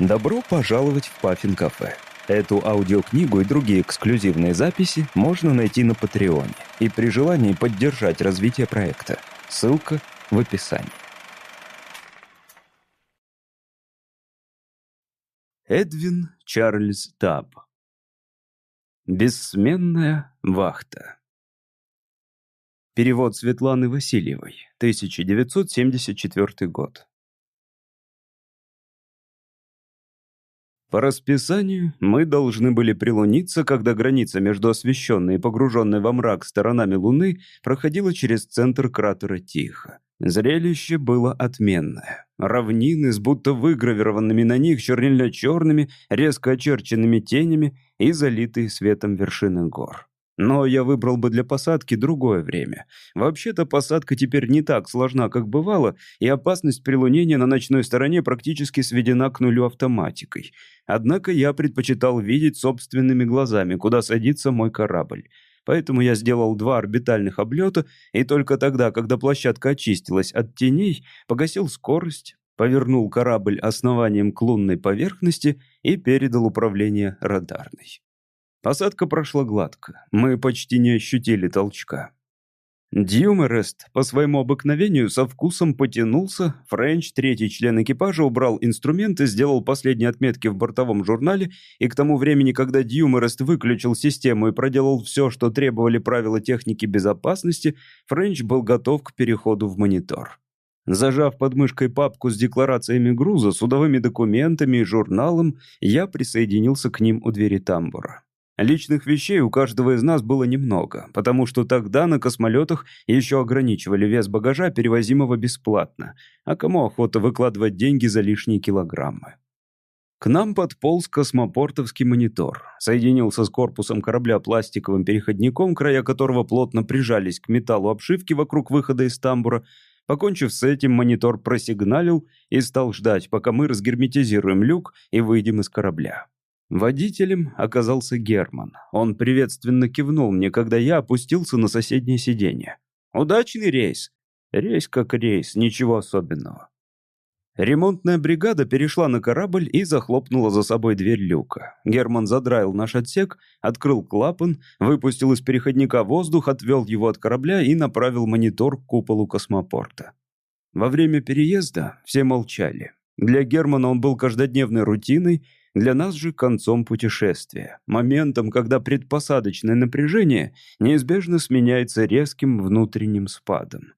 Добро пожаловать в Паффин Кафе. Эту аудиокнигу и другие эксклюзивные записи можно найти на Патреоне и при желании поддержать развитие проекта. Ссылка в описании. Эдвин Чарльз Таб Бессменная вахта Перевод Светланы Васильевой, 1974 год. По расписанию мы должны были прилуниться, когда граница между освещенной и погруженной во мрак сторонами Луны проходила через центр кратера Тихо. Зрелище было отменное. Равнины с будто выгравированными на них чернильно-черными, резко очерченными тенями и залитые светом вершины гор. Но я выбрал бы для посадки другое время. Вообще-то посадка теперь не так сложна, как бывало, и опасность прилунения на ночной стороне практически сведена к нулю автоматикой. Однако я предпочитал видеть собственными глазами, куда садится мой корабль. Поэтому я сделал два орбитальных облета, и только тогда, когда площадка очистилась от теней, погасил скорость, повернул корабль основанием к лунной поверхности и передал управление радарной. Посадка прошла гладко. Мы почти не ощутили толчка. Дьюмерест по своему обыкновению со вкусом потянулся, Френч, третий член экипажа, убрал инструменты, сделал последние отметки в бортовом журнале, и к тому времени, когда Дьюмерест выключил систему и проделал все, что требовали правила техники безопасности, Френч был готов к переходу в монитор. Зажав под мышкой папку с декларациями груза, судовыми документами и журналом, я присоединился к ним у двери тамбура. Личных вещей у каждого из нас было немного, потому что тогда на космолетах еще ограничивали вес багажа, перевозимого бесплатно. А кому охота выкладывать деньги за лишние килограммы? К нам подполз космопортовский монитор. Соединился с корпусом корабля пластиковым переходником, края которого плотно прижались к металлу обшивки вокруг выхода из тамбура. Покончив с этим, монитор просигналил и стал ждать, пока мы разгерметизируем люк и выйдем из корабля. Водителем оказался Герман. Он приветственно кивнул мне, когда я опустился на соседнее сиденье. «Удачный рейс!» Рейс как рейс, ничего особенного. Ремонтная бригада перешла на корабль и захлопнула за собой дверь люка. Герман задраил наш отсек, открыл клапан, выпустил из переходника воздух, отвел его от корабля и направил монитор к куполу космопорта. Во время переезда все молчали. Для Германа он был каждодневной рутиной, для нас же концом путешествия, моментом, когда предпосадочное напряжение неизбежно сменяется резким внутренним спадом.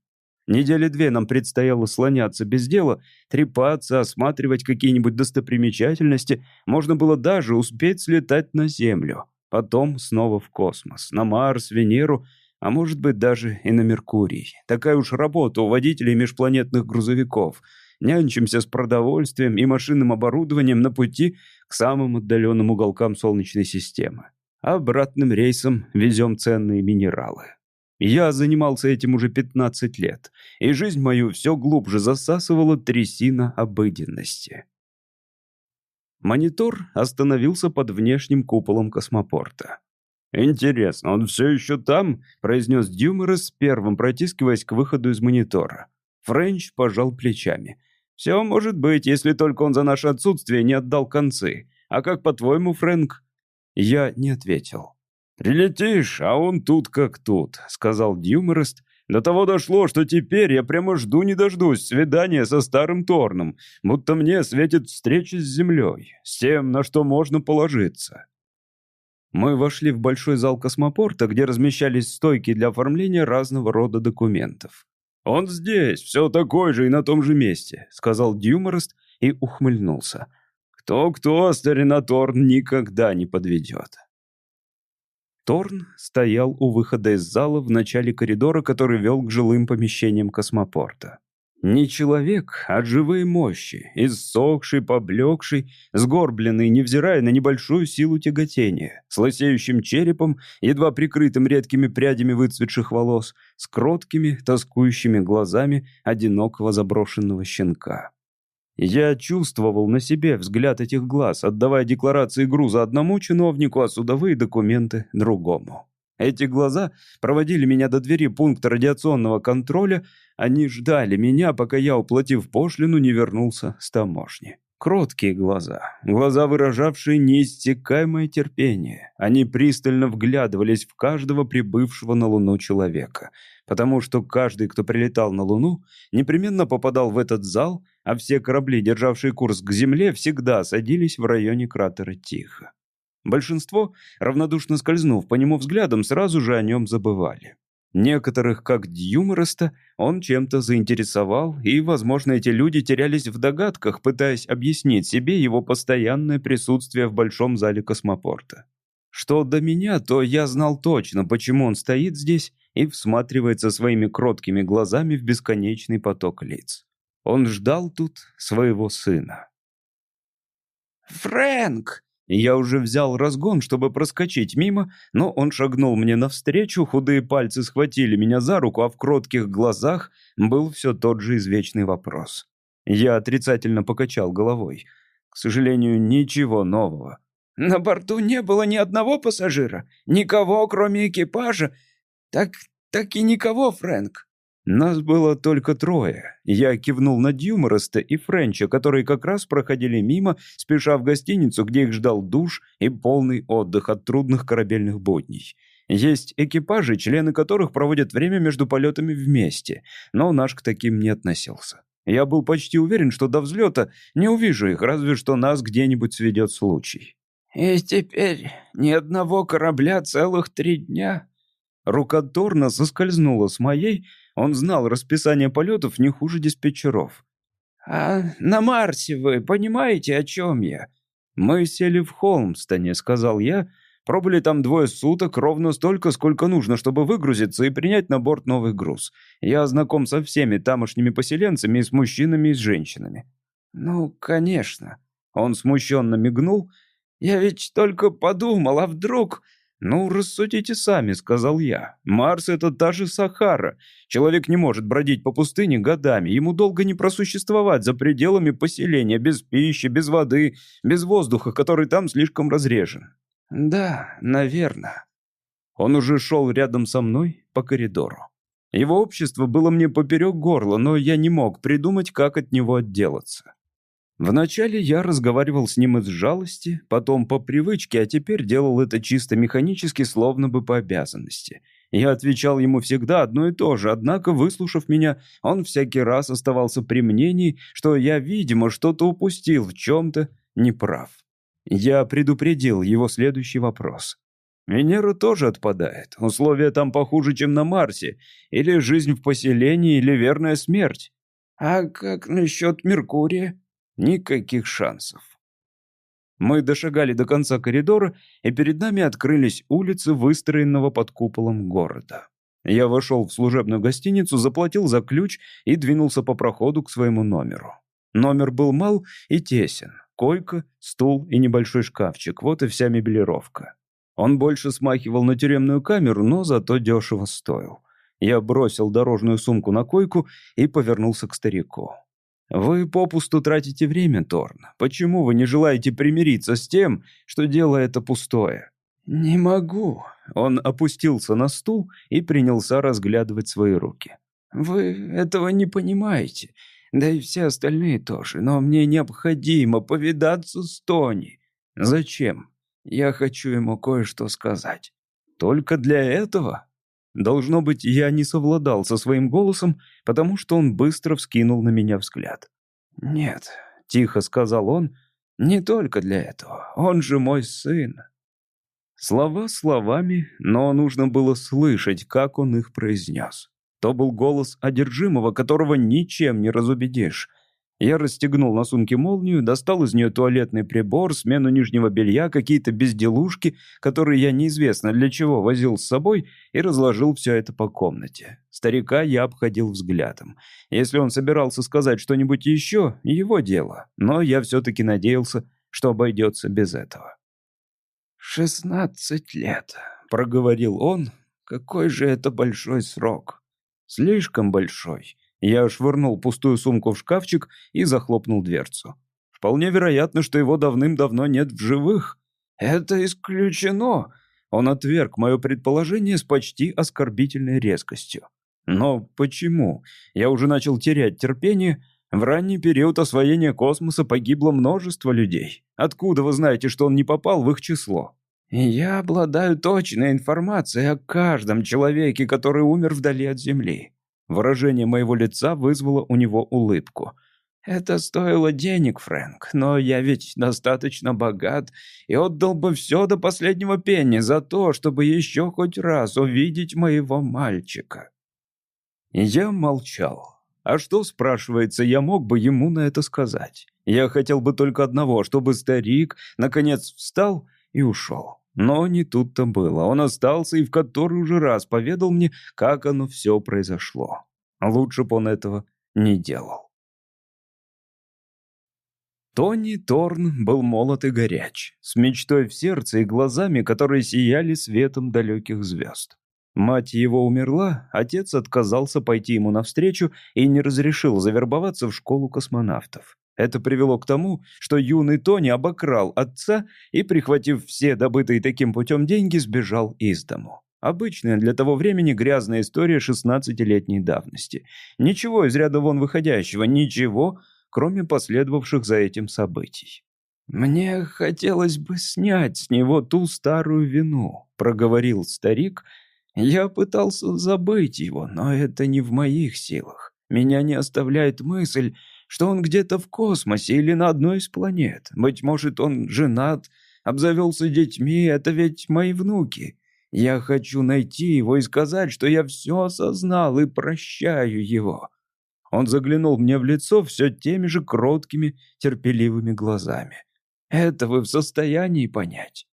Недели две нам предстояло слоняться без дела, трепаться, осматривать какие-нибудь достопримечательности, можно было даже успеть слетать на Землю, потом снова в космос, на Марс, Венеру, а может быть даже и на Меркурий. Такая уж работа у водителей межпланетных грузовиков — нянчимся с продовольствием и машинным оборудованием на пути к самым отдаленным уголкам Солнечной системы. Обратным рейсом везем ценные минералы. Я занимался этим уже 15 лет, и жизнь мою все глубже засасывала трясина обыденности. Монитор остановился под внешним куполом космопорта. «Интересно, он все еще там?» — произнес Дюмерес, первым протискиваясь к выходу из монитора. Френч пожал плечами. «Все может быть, если только он за наше отсутствие не отдал концы. А как по-твоему, Фрэнк?» Я не ответил. «Прилетишь, а он тут как тут», — сказал Дюмарест. «До того дошло, что теперь я прямо жду не дождусь свидания со старым Торном, будто мне светит встреча с землей, с тем, на что можно положиться». Мы вошли в большой зал космопорта, где размещались стойки для оформления разного рода документов. «Он здесь, все такой же и на том же месте», — сказал Дюмарест и ухмыльнулся. «Кто-кто, старина Торн никогда не подведет». Торн стоял у выхода из зала в начале коридора, который вел к жилым помещениям космопорта. Не человек, а живые мощи, иссохший, поблекший, сгорбленный, невзирая на небольшую силу тяготения, с лысеющим черепом, едва прикрытым редкими прядями выцветших волос, с кроткими, тоскующими глазами одинокого заброшенного щенка. Я чувствовал на себе взгляд этих глаз, отдавая декларации груза одному чиновнику, а судовые документы другому. Эти глаза проводили меня до двери пункта радиационного контроля, они ждали меня, пока я, уплатив пошлину, не вернулся с таможни. Кроткие глаза, глаза, выражавшие неистекаемое терпение. Они пристально вглядывались в каждого прибывшего на Луну человека, потому что каждый, кто прилетал на Луну, непременно попадал в этот зал, а все корабли, державшие курс к Земле, всегда садились в районе кратера Тихо. Большинство, равнодушно скользнув по нему взглядом, сразу же о нем забывали. Некоторых, как Дьюмороста, он чем-то заинтересовал, и, возможно, эти люди терялись в догадках, пытаясь объяснить себе его постоянное присутствие в большом зале космопорта. Что до меня, то я знал точно, почему он стоит здесь и всматривается своими кроткими глазами в бесконечный поток лиц. Он ждал тут своего сына. «Фрэнк!» Я уже взял разгон, чтобы проскочить мимо, но он шагнул мне навстречу, худые пальцы схватили меня за руку, а в кротких глазах был все тот же извечный вопрос. Я отрицательно покачал головой. К сожалению, ничего нового. «На борту не было ни одного пассажира, никого, кроме экипажа. Так, так и никого, Фрэнк». Нас было только трое. Я кивнул на Дьюмороста и Френча, которые как раз проходили мимо, спеша в гостиницу, где их ждал душ и полный отдых от трудных корабельных будней. Есть экипажи, члены которых проводят время между полетами вместе, но наш к таким не относился. Я был почти уверен, что до взлета не увижу их, разве что нас где-нибудь сведет случай. «И теперь ни одного корабля целых три дня?» Рука Торна соскользнула с моей, он знал расписание полетов не хуже диспетчеров. «А на Марсе вы понимаете, о чем я?» «Мы сели в Холмстоне», — сказал я. «Пробыли там двое суток, ровно столько, сколько нужно, чтобы выгрузиться и принять на борт новый груз. Я знаком со всеми тамошними поселенцами, и с мужчинами, и с женщинами». «Ну, конечно». Он смущенно мигнул. «Я ведь только подумал, а вдруг...» «Ну, рассудите сами», — сказал я. «Марс — это та же Сахара. Человек не может бродить по пустыне годами. Ему долго не просуществовать за пределами поселения, без пищи, без воды, без воздуха, который там слишком разрежен». «Да, наверное». Он уже шел рядом со мной по коридору. Его общество было мне поперек горла, но я не мог придумать, как от него отделаться. Вначале я разговаривал с ним из жалости, потом по привычке, а теперь делал это чисто механически, словно бы по обязанности. Я отвечал ему всегда одно и то же, однако, выслушав меня, он всякий раз оставался при мнении, что я, видимо, что-то упустил в чем-то неправ. Я предупредил его следующий вопрос. Венера тоже отпадает. Условия там похуже, чем на Марсе. Или жизнь в поселении, или верная смерть. А как насчет Меркурия? Никаких шансов. Мы дошагали до конца коридора, и перед нами открылись улицы, выстроенного под куполом города. Я вошел в служебную гостиницу, заплатил за ключ и двинулся по проходу к своему номеру. Номер был мал и тесен. Койка, стул и небольшой шкафчик. Вот и вся мебелировка. Он больше смахивал на тюремную камеру, но зато дешево стоил. Я бросил дорожную сумку на койку и повернулся к старику. Вы попусту тратите время, Торн. Почему вы не желаете примириться с тем, что дело это пустое? Не могу. Он опустился на стул и принялся разглядывать свои руки. Вы этого не понимаете. Да и все остальные тоже. Но мне необходимо повидаться с Тони. Зачем? Я хочу ему кое-что сказать. Только для этого? Должно быть, я не совладал со своим голосом, потому что он быстро вскинул на меня взгляд. «Нет», — тихо сказал он, — «не только для этого. Он же мой сын». Слова словами, но нужно было слышать, как он их произнес. То был голос одержимого, которого ничем не разубедишь. Я расстегнул на сумке молнию, достал из нее туалетный прибор, смену нижнего белья, какие-то безделушки, которые я неизвестно для чего возил с собой, и разложил все это по комнате. Старика я обходил взглядом. Если он собирался сказать что-нибудь еще, его дело. Но я все-таки надеялся, что обойдется без этого. «Шестнадцать лет», — проговорил он. «Какой же это большой срок?» «Слишком большой». Я швырнул пустую сумку в шкафчик и захлопнул дверцу. Вполне вероятно, что его давным-давно нет в живых. Это исключено. Он отверг мое предположение с почти оскорбительной резкостью. Но почему? Я уже начал терять терпение. В ранний период освоения космоса погибло множество людей. Откуда вы знаете, что он не попал в их число? Я обладаю точной информацией о каждом человеке, который умер вдали от Земли. Выражение моего лица вызвало у него улыбку. Это стоило денег, Фрэнк, но я ведь достаточно богат и отдал бы все до последнего пенни за то, чтобы еще хоть раз увидеть моего мальчика. Я молчал. А что, спрашивается, я мог бы ему на это сказать? Я хотел бы только одного, чтобы старик, наконец, встал и ушел. Но не тут-то было. Он остался и в который уже раз поведал мне, как оно все произошло. Лучше бы он этого не делал. Тони Торн был молод и горяч, с мечтой в сердце и глазами, которые сияли светом далеких звезд. Мать его умерла, отец отказался пойти ему навстречу и не разрешил завербоваться в школу космонавтов. Это привело к тому, что юный Тони обокрал отца и, прихватив все добытые таким путем деньги, сбежал из дому. Обычная для того времени грязная история 16-летней давности. Ничего из ряда вон выходящего, ничего, кроме последовавших за этим событий. «Мне хотелось бы снять с него ту старую вину», — проговорил старик, — я пытался забыть его, но это не в моих силах. Меня не оставляет мысль, что он где-то в космосе или на одной из планет. Быть может, он женат, обзавелся детьми, это ведь мои внуки. Я хочу найти его и сказать, что я все осознал и прощаю его». Он заглянул мне в лицо все теми же кроткими, терпеливыми глазами. «Это вы в состоянии понять?»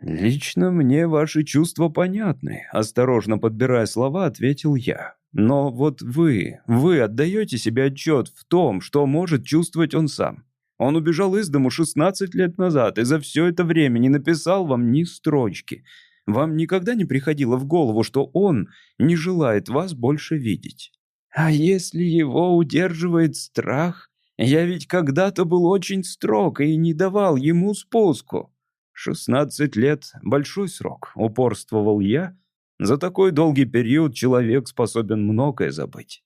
«Лично мне ваши чувства понятны», — осторожно подбирая слова, ответил я. «Но вот вы, вы отдаете себе отчет в том, что может чувствовать он сам. Он убежал из дому 16 лет назад и за все это время не написал вам ни строчки. Вам никогда не приходило в голову, что он не желает вас больше видеть? А если его удерживает страх? Я ведь когда-то был очень строг и не давал ему спуску». «Шестнадцать лет — большой срок», — упорствовал я. «За такой долгий период человек способен многое забыть».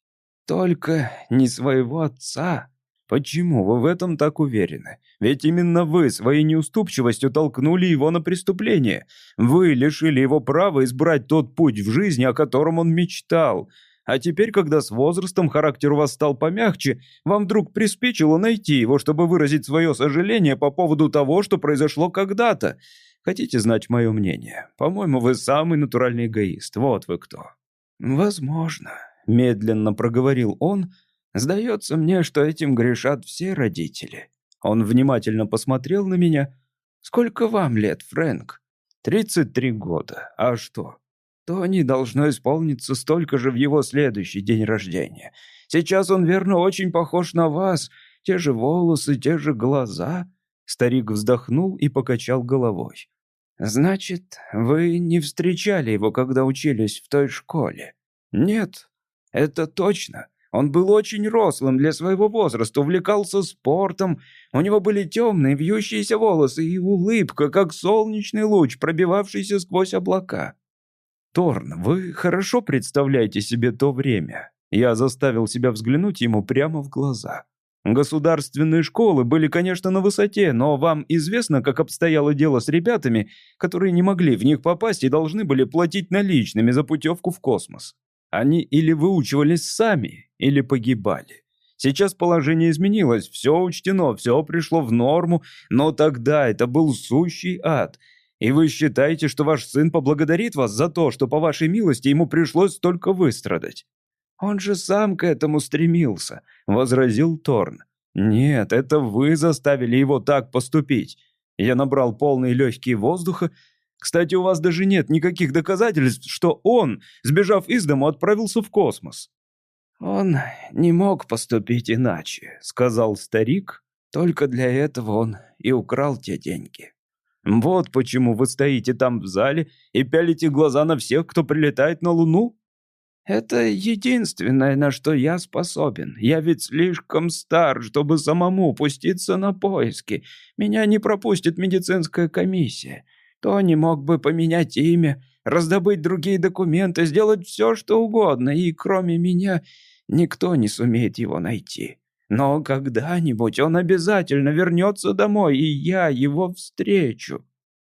«Только не своего отца», «Почему вы в этом так уверены? Ведь именно вы своей неуступчивостью толкнули его на преступление. Вы лишили его права избрать тот путь в жизни, о котором он мечтал. А теперь, когда с возрастом характер у вас стал помягче, вам вдруг приспичило найти его, чтобы выразить свое сожаление по поводу того, что произошло когда-то. Хотите знать мое мнение? По-моему, вы самый натуральный эгоист. Вот вы кто». «Возможно», — медленно проговорил он. «Сдается мне, что этим грешат все родители». Он внимательно посмотрел на меня. «Сколько вам лет, Фрэнк?» «Тридцать три года. А что?» то не должно исполниться столько же в его следующий день рождения. Сейчас он, верно, очень похож на вас. Те же волосы, те же глаза». Старик вздохнул и покачал головой. «Значит, вы не встречали его, когда учились в той школе?» «Нет, это точно. Он был очень рослым для своего возраста, увлекался спортом. У него были темные вьющиеся волосы и улыбка, как солнечный луч, пробивавшийся сквозь облака. Торн, вы хорошо представляете себе то время. Я заставил себя взглянуть ему прямо в глаза. Государственные школы были, конечно, на высоте, но вам известно, как обстояло дело с ребятами, которые не могли в них попасть и должны были платить наличными за путевку в космос. Они или выучивались сами, или погибали. Сейчас положение изменилось, все учтено, все пришло в норму, но тогда это был сущий ад – и вы считаете, что ваш сын поблагодарит вас за то, что по вашей милости ему пришлось столько выстрадать? Он же сам к этому стремился, возразил Торн. Нет, это вы заставили его так поступить. Я набрал полные легкие воздуха. Кстати, у вас даже нет никаких доказательств, что он, сбежав из дому, отправился в космос. Он не мог поступить иначе, сказал старик. Только для этого он и украл те деньги. Вот почему вы стоите там в зале и пялите глаза на всех, кто прилетает на Луну? Это единственное, на что я способен. Я ведь слишком стар, чтобы самому пуститься на поиски. Меня не пропустит медицинская комиссия. Тони мог бы поменять имя, раздобыть другие документы, сделать все, что угодно, и кроме меня никто не сумеет его найти. Но когда-нибудь он обязательно вернется домой, и я его встречу.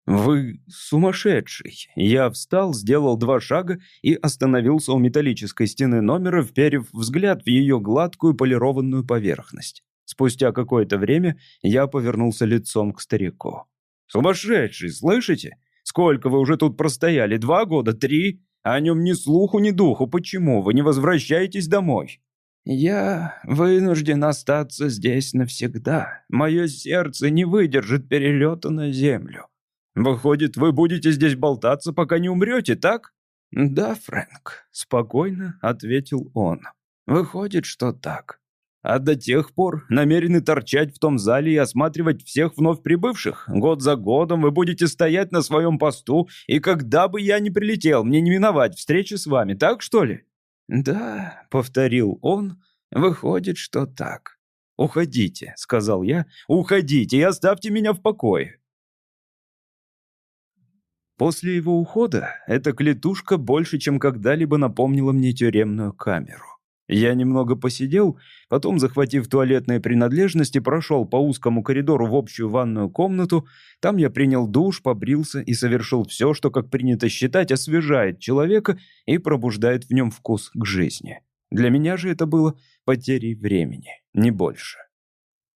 «Вы сумасшедший!» Я встал, сделал два шага и остановился у металлической стены номера, вперев взгляд в ее гладкую полированную поверхность. Спустя какое-то время я повернулся лицом к старику. «Сумасшедший, слышите? Сколько вы уже тут простояли? Два года? Три? О нем ни слуху, ни духу. Почему вы не возвращаетесь домой?» «Я вынужден остаться здесь навсегда. Мое сердце не выдержит перелета на землю. Выходит, вы будете здесь болтаться, пока не умрете, так?» «Да, Фрэнк», — спокойно ответил он. «Выходит, что так. А до тех пор намерены торчать в том зале и осматривать всех вновь прибывших. Год за годом вы будете стоять на своем посту, и когда бы я ни прилетел, мне не миновать встречи с вами, так что ли?» «Да», — повторил он, — «выходит, что так». «Уходите», — сказал я, — «уходите и оставьте меня в покое». После его ухода эта клетушка больше, чем когда-либо напомнила мне тюремную камеру. Я немного посидел, потом, захватив туалетные принадлежности, прошел по узкому коридору в общую ванную комнату. Там я принял душ, побрился и совершил все, что, как принято считать, освежает человека и пробуждает в нем вкус к жизни. Для меня же это было потерей времени, не больше.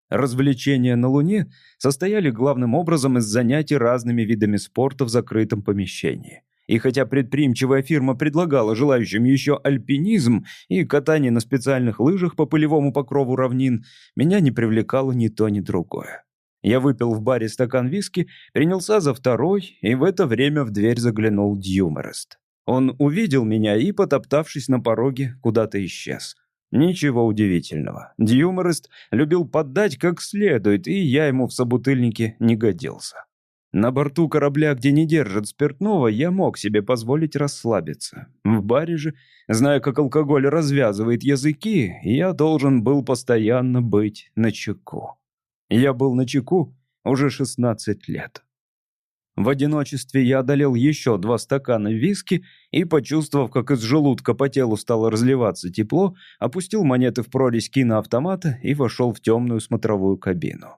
Развлечения на Луне состояли главным образом из занятий разными видами спорта в закрытом помещении. И хотя предприимчивая фирма предлагала желающим еще альпинизм и катание на специальных лыжах по пылевому покрову равнин, меня не привлекало ни то, ни другое. Я выпил в баре стакан виски, принялся за второй, и в это время в дверь заглянул Дьюмерест. Он увидел меня и, потоптавшись на пороге, куда-то исчез. Ничего удивительного. Дьюморист любил поддать как следует, и я ему в собутыльнике не годился. На борту корабля, где не держат спиртного, я мог себе позволить расслабиться. В баре же, зная, как алкоголь развязывает языки, я должен был постоянно быть на чеку. Я был на чеку уже 16 лет. В одиночестве я одолел еще два стакана виски и, почувствовав, как из желудка по телу стало разливаться тепло, опустил монеты в прорезь киноавтомата и вошел в темную смотровую кабину.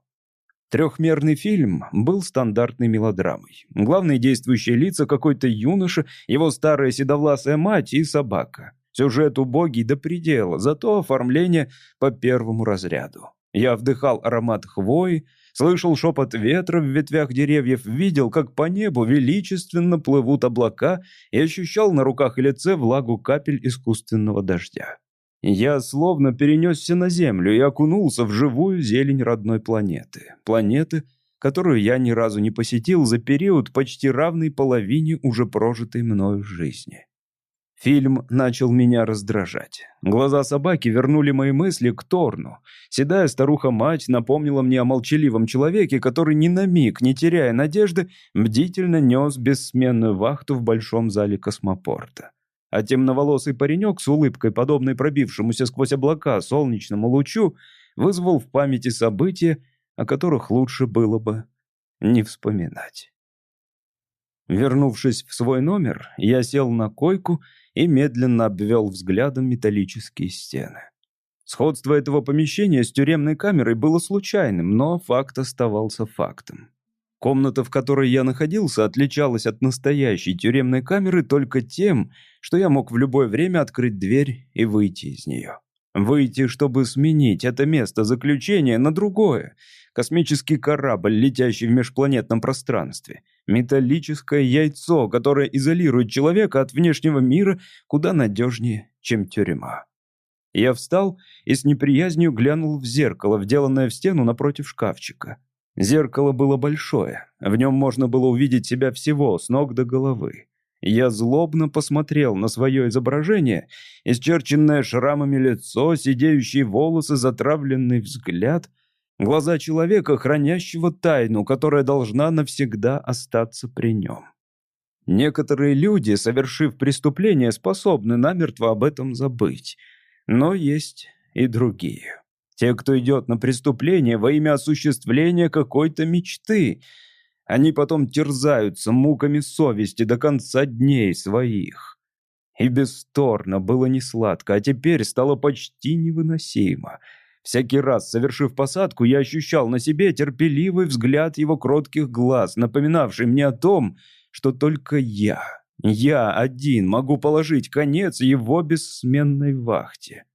Трехмерный фильм был стандартной мелодрамой. Главные действующие лица какой-то юноша, его старая седовласая мать и собака. Сюжет убогий до предела, зато оформление по первому разряду. Я вдыхал аромат хвои, Слышал шепот ветра в ветвях деревьев, видел, как по небу величественно плывут облака и ощущал на руках и лице влагу капель искусственного дождя. Я словно перенесся на Землю и окунулся в живую зелень родной планеты. Планеты, которую я ни разу не посетил за период почти равный половине уже прожитой мною жизни. Фильм начал меня раздражать. Глаза собаки вернули мои мысли к Торну. Седая старуха-мать напомнила мне о молчаливом человеке, который ни на миг, не теряя надежды, бдительно нес бессменную вахту в большом зале космопорта. А темноволосый паренек с улыбкой, подобной пробившемуся сквозь облака солнечному лучу, вызвал в памяти события, о которых лучше было бы не вспоминать. Вернувшись в свой номер, я сел на койку и медленно обвел взглядом металлические стены. Сходство этого помещения с тюремной камерой было случайным, но факт оставался фактом. Комната, в которой я находился, отличалась от настоящей тюремной камеры только тем, что я мог в любое время открыть дверь и выйти из нее. Выйти, чтобы сменить это место заключения на другое. Космический корабль, летящий в межпланетном пространстве — Металлическое яйцо, которое изолирует человека от внешнего мира куда надежнее, чем тюрьма. Я встал и с неприязнью глянул в зеркало, вделанное в стену напротив шкафчика. Зеркало было большое, в нем можно было увидеть себя всего, с ног до головы. Я злобно посмотрел на свое изображение, исчерченное шрамами лицо, сидеющие волосы, затравленный взгляд — Глаза человека, хранящего тайну, которая должна навсегда остаться при нем. Некоторые люди, совершив преступление, способны намертво об этом забыть. Но есть и другие. Те, кто идет на преступление во имя осуществления какой-то мечты. Они потом терзаются муками совести до конца дней своих. И бесторно было не сладко, а теперь стало почти невыносимо — Всякий раз, совершив посадку, я ощущал на себе терпеливый взгляд его кротких глаз, напоминавший мне о том, что только я, я один могу положить конец его бессменной вахте.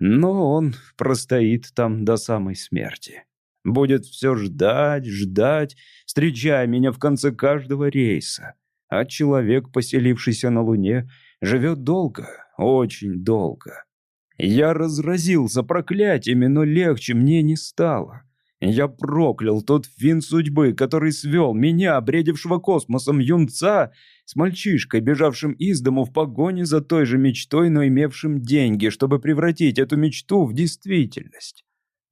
Но он простоит там до самой смерти. Будет все ждать, ждать, встречая меня в конце каждого рейса. А человек, поселившийся на Луне, живет долго, очень долго. Я разразился проклятиями, но легче мне не стало. Я проклял тот фин судьбы, который свел меня, бредившего космосом юнца, с мальчишкой, бежавшим из дому в погоне за той же мечтой, но имевшим деньги, чтобы превратить эту мечту в действительность.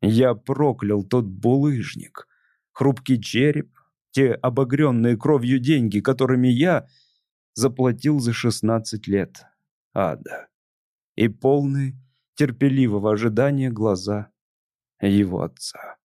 Я проклял тот булыжник, хрупкий череп, те обогренные кровью деньги, которыми я заплатил за шестнадцать лет ада, и полные терпеливого ожидания глаза его отца.